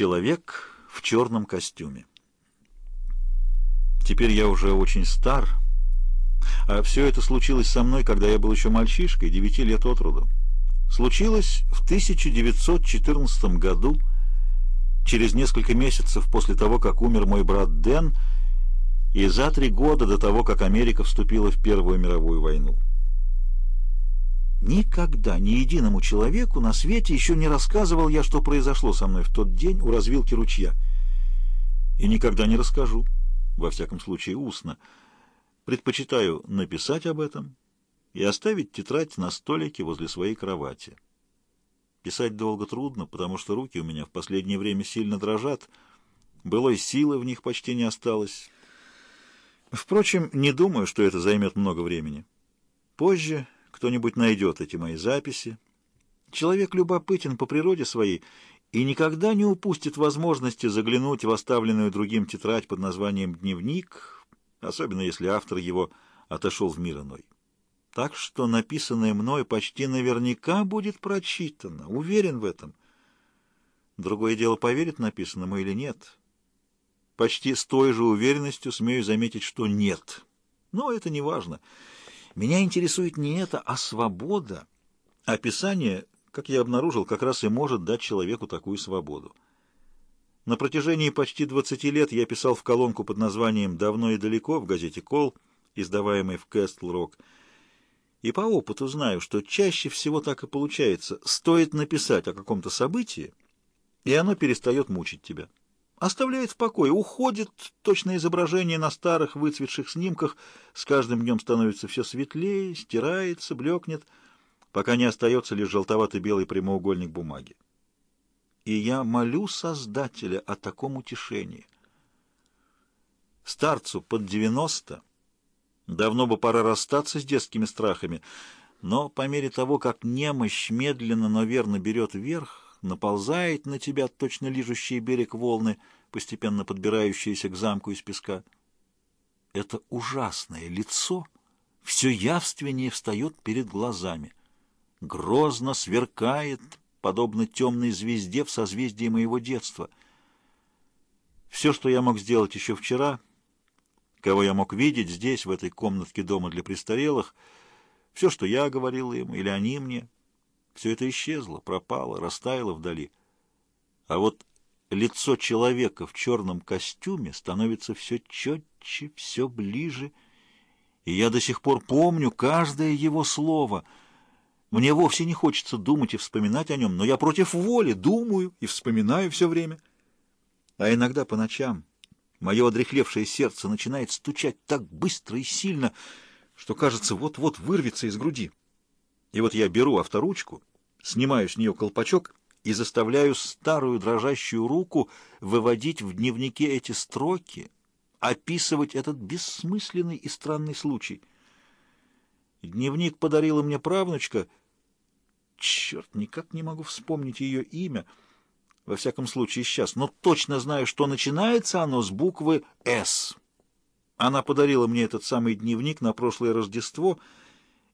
Человек в черном костюме. Теперь я уже очень стар, а все это случилось со мной, когда я был еще мальчишкой, девяти лет от роду. Случилось в 1914 году, через несколько месяцев после того, как умер мой брат Дэн, и за три года до того, как Америка вступила в Первую мировую войну. Никогда ни единому человеку на свете еще не рассказывал я, что произошло со мной в тот день у развилки ручья. И никогда не расскажу, во всяком случае устно. Предпочитаю написать об этом и оставить тетрадь на столике возле своей кровати. Писать долго трудно, потому что руки у меня в последнее время сильно дрожат, былой силы в них почти не осталось. Впрочем, не думаю, что это займет много времени. Позже кто-нибудь найдет эти мои записи. Человек любопытен по природе своей и никогда не упустит возможности заглянуть в оставленную другим тетрадь под названием «Дневник», особенно если автор его отошел в мир иной. Так что написанное мной почти наверняка будет прочитано, уверен в этом. Другое дело, поверит написанному или нет. Почти с той же уверенностью смею заметить, что нет. Но это не важно. Меня интересует не это, а свобода. Описание, как я обнаружил, как раз и может дать человеку такую свободу. На протяжении почти 20 лет я писал в колонку под названием «Давно и далеко» в газете «Кол», издаваемой в Кэстл-Рок. И по опыту знаю, что чаще всего так и получается. Стоит написать о каком-то событии, и оно перестает мучить тебя оставляет в покое, уходит, точно изображение на старых выцветших снимках с каждым днем становится все светлее, стирается, блекнет, пока не остается лишь желтоватый белый прямоугольник бумаги. И я молю Создателя о таком утешении. Старцу под девяносто давно бы пора расстаться с детскими страхами, но по мере того, как немощь медленно, но верно берет верх, наползает на тебя точно лижущий берег волны, постепенно подбирающиеся к замку из песка. Это ужасное лицо все явственнее встает перед глазами. Грозно сверкает, подобно темной звезде в созвездии моего детства. Все, что я мог сделать еще вчера, кого я мог видеть здесь, в этой комнатке дома для престарелых, все, что я говорил им или они мне — все это исчезло, пропало, растаяло вдали. А вот лицо человека в черном костюме становится все четче, все ближе, и я до сих пор помню каждое его слово. Мне вовсе не хочется думать и вспоминать о нем, но я против воли думаю и вспоминаю все время. А иногда по ночам мое одрехлевшее сердце начинает стучать так быстро и сильно, что, кажется, вот-вот вырвется из груди. И вот я беру авторучку, снимаю с нее колпачок и заставляю старую дрожащую руку выводить в дневнике эти строки, описывать этот бессмысленный и странный случай. Дневник подарила мне правнучка. Черт, никак не могу вспомнить ее имя. Во всяком случае, сейчас. Но точно знаю, что начинается оно с буквы «С». Она подарила мне этот самый дневник на прошлое Рождество —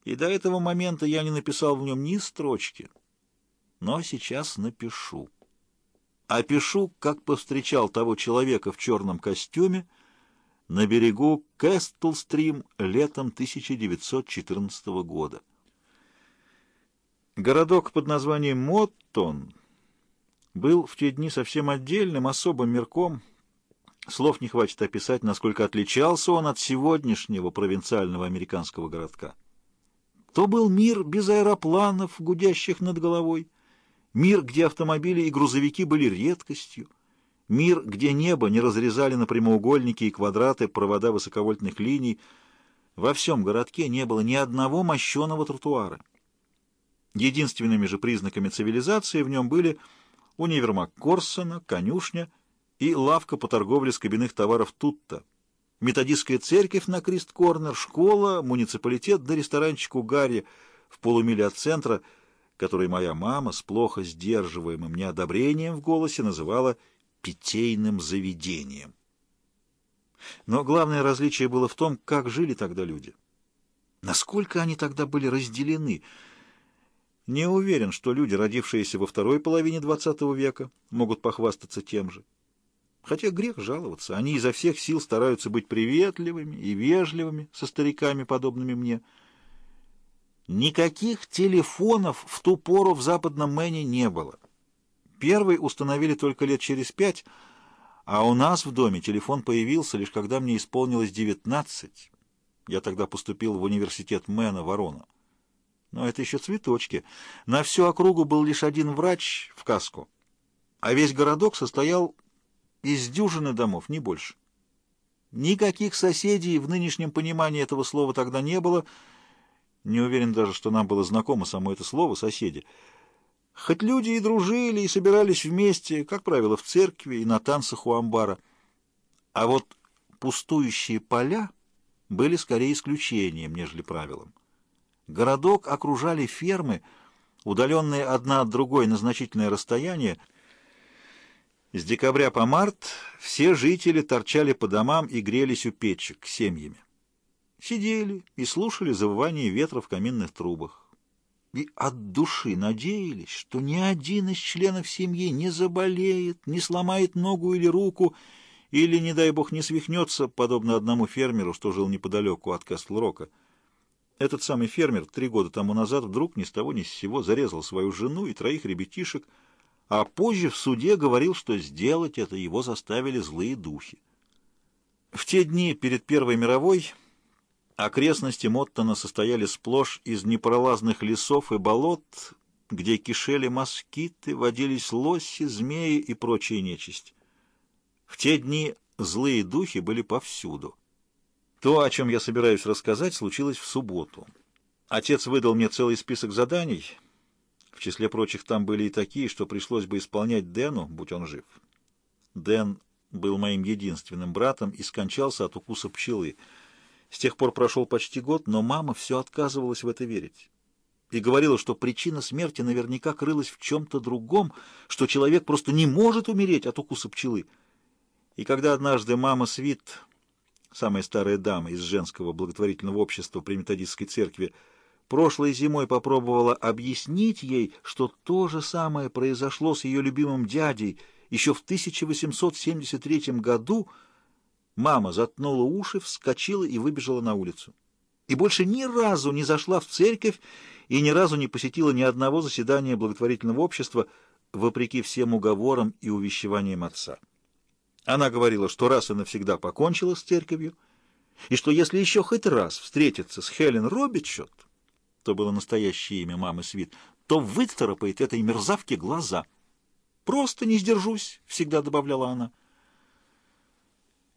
и до этого момента я не написал в нем ни строчки. Но сейчас напишу. Опишу, как повстречал того человека в черном костюме на берегу Кэстлстрим летом 1914 года. Городок под названием Моттон был в те дни совсем отдельным, особым мирком. Слов не хватит описать, насколько отличался он от сегодняшнего провинциального американского городка. То был мир без аэропланов, гудящих над головой, мир, где автомобили и грузовики были редкостью, мир, где небо не разрезали на прямоугольники и квадраты провода высоковольтных линий. Во всем городке не было ни одного мощеного тротуара. Единственными же признаками цивилизации в нем были универмаг Корсона, конюшня и лавка по торговле с кабинных товаров Тутта методистская церковь на Крист-Корнер, школа, муниципалитет да ресторанчик у Гарри в полумиле от центра, который моя мама с плохо сдерживаемым неодобрением в голосе называла питейным заведением. Но главное различие было в том, как жили тогда люди. Насколько они тогда были разделены. Не уверен, что люди, родившиеся во второй половине XX века, могут похвастаться тем же. Хотя грех жаловаться, они изо всех сил стараются быть приветливыми и вежливыми со стариками, подобными мне. Никаких телефонов в ту пору в западном Мэне не было. Первый установили только лет через пять, а у нас в доме телефон появился лишь когда мне исполнилось девятнадцать. Я тогда поступил в университет Мэна Ворона. Но это еще цветочки. На всю округу был лишь один врач в каску, а весь городок состоял из дюжины домов, не больше. Никаких соседей в нынешнем понимании этого слова тогда не было. Не уверен даже, что нам было знакомо само это слово «соседи». Хоть люди и дружили, и собирались вместе, как правило, в церкви и на танцах у амбара. А вот пустующие поля были скорее исключением, нежели правилом. Городок окружали фермы, удаленные одна от другой на значительное расстояние, с декабря по март все жители торчали по домам и грелись у печек семьями. Сидели и слушали завывание ветра в каминных трубах. И от души надеялись, что ни один из членов семьи не заболеет, не сломает ногу или руку, или, не дай бог, не свихнется, подобно одному фермеру, что жил неподалеку от Кастл-Рока. Этот самый фермер три года тому назад вдруг ни с того ни с сего зарезал свою жену и троих ребятишек, а позже в суде говорил, что сделать это его заставили злые духи. В те дни перед Первой мировой окрестности Моттона состояли сплошь из непролазных лесов и болот, где кишели москиты, водились лоси, змеи и прочая нечисть. В те дни злые духи были повсюду. То, о чем я собираюсь рассказать, случилось в субботу. Отец выдал мне целый список заданий — в числе прочих там были и такие, что пришлось бы исполнять Дэну, будь он жив. Дэн был моим единственным братом и скончался от укуса пчелы. С тех пор прошел почти год, но мама все отказывалась в это верить. И говорила, что причина смерти наверняка крылась в чем-то другом, что человек просто не может умереть от укуса пчелы. И когда однажды мама Свит, самая старая дама из женского благотворительного общества при методистской церкви, прошлой зимой попробовала объяснить ей, что то же самое произошло с ее любимым дядей еще в 1873 году, мама заткнула уши, вскочила и выбежала на улицу. И больше ни разу не зашла в церковь и ни разу не посетила ни одного заседания благотворительного общества, вопреки всем уговорам и увещеваниям отца. Она говорила, что раз и навсегда покончила с церковью, и что если еще хоть раз встретиться с Хелен Робитшот, что было настоящее имя мамы Свит, то выцарапает этой мерзавке глаза. «Просто не сдержусь», — всегда добавляла она.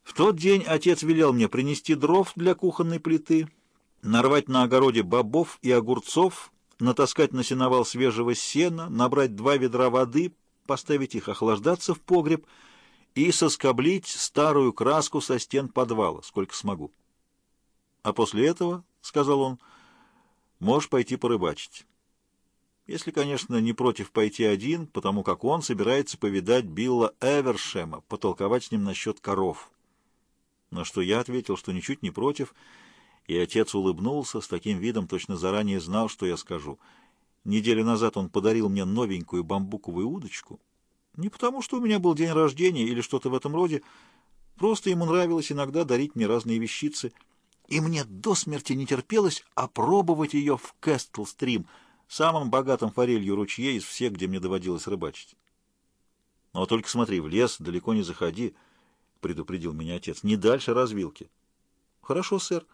В тот день отец велел мне принести дров для кухонной плиты, нарвать на огороде бобов и огурцов, натаскать на сеновал свежего сена, набрать два ведра воды, поставить их охлаждаться в погреб и соскоблить старую краску со стен подвала, сколько смогу. А после этого, — сказал он, — Можешь пойти порыбачить. Если, конечно, не против пойти один, потому как он собирается повидать Билла Эвершема, потолковать с ним насчет коров. На что я ответил, что ничуть не против, и отец улыбнулся с таким видом, точно заранее знал, что я скажу. Неделю назад он подарил мне новенькую бамбуковую удочку. Не потому, что у меня был день рождения или что-то в этом роде, просто ему нравилось иногда дарить мне разные вещицы — и мне до смерти не терпелось опробовать ее в Кэстл-стрим, самом богатом форелью ручье из всех, где мне доводилось рыбачить. «Но только смотри, в лес далеко не заходи», — предупредил меня отец, — «не дальше развилки». «Хорошо, сэр».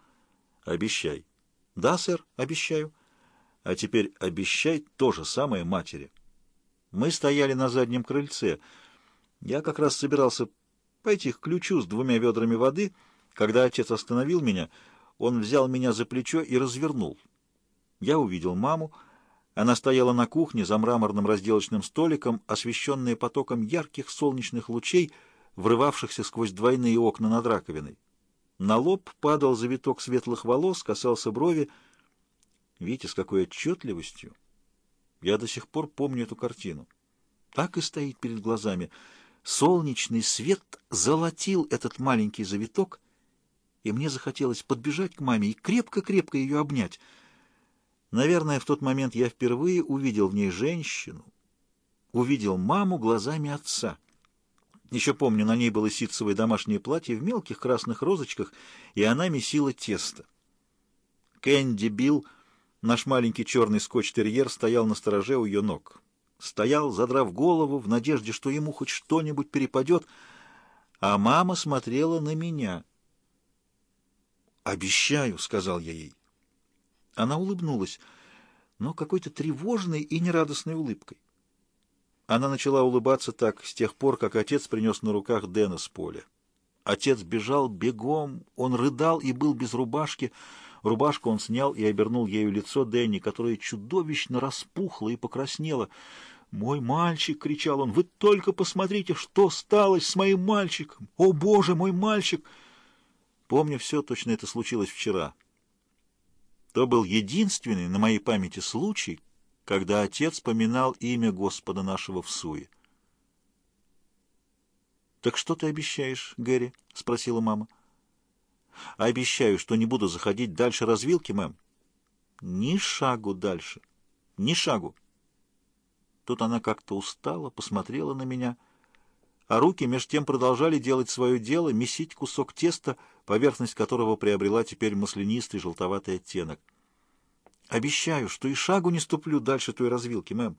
«Обещай». «Да, сэр, обещаю». «А теперь обещай то же самое матери». Мы стояли на заднем крыльце. Я как раз собирался пойти к ключу с двумя ведрами воды — когда отец остановил меня, он взял меня за плечо и развернул. Я увидел маму. Она стояла на кухне за мраморным разделочным столиком, освещенная потоком ярких солнечных лучей, врывавшихся сквозь двойные окна над раковиной. На лоб падал завиток светлых волос, касался брови. Видите, с какой отчетливостью? Я до сих пор помню эту картину. Так и стоит перед глазами. Солнечный свет золотил этот маленький завиток — и мне захотелось подбежать к маме и крепко-крепко ее обнять. Наверное, в тот момент я впервые увидел в ней женщину, увидел маму глазами отца. Еще помню, на ней было ситцевое домашнее платье в мелких красных розочках, и она месила тесто. Кэнди Билл, наш маленький черный скотч-терьер, стоял на стороже у ее ног. Стоял, задрав голову, в надежде, что ему хоть что-нибудь перепадет, а мама смотрела на меня. «Обещаю», — сказал я ей. Она улыбнулась, но какой-то тревожной и нерадостной улыбкой. Она начала улыбаться так с тех пор, как отец принес на руках Дэна с поля. Отец бежал бегом, он рыдал и был без рубашки. Рубашку он снял и обернул ею лицо Дэнни, которое чудовищно распухло и покраснело. «Мой мальчик!» — кричал он. «Вы только посмотрите, что стало с моим мальчиком! О, Боже, мой мальчик!» Помню все, точно это случилось вчера. То был единственный на моей памяти случай, когда отец поминал имя Господа нашего в суе. «Так что ты обещаешь, Гэри?» — спросила мама. «Обещаю, что не буду заходить дальше развилки, мэм». «Ни шагу дальше. Ни шагу». Тут она как-то устала, посмотрела на меня, а руки меж тем продолжали делать свое дело, месить кусок теста, поверхность которого приобрела теперь маслянистый желтоватый оттенок. Обещаю, что и шагу не ступлю дальше той развилки, мэм.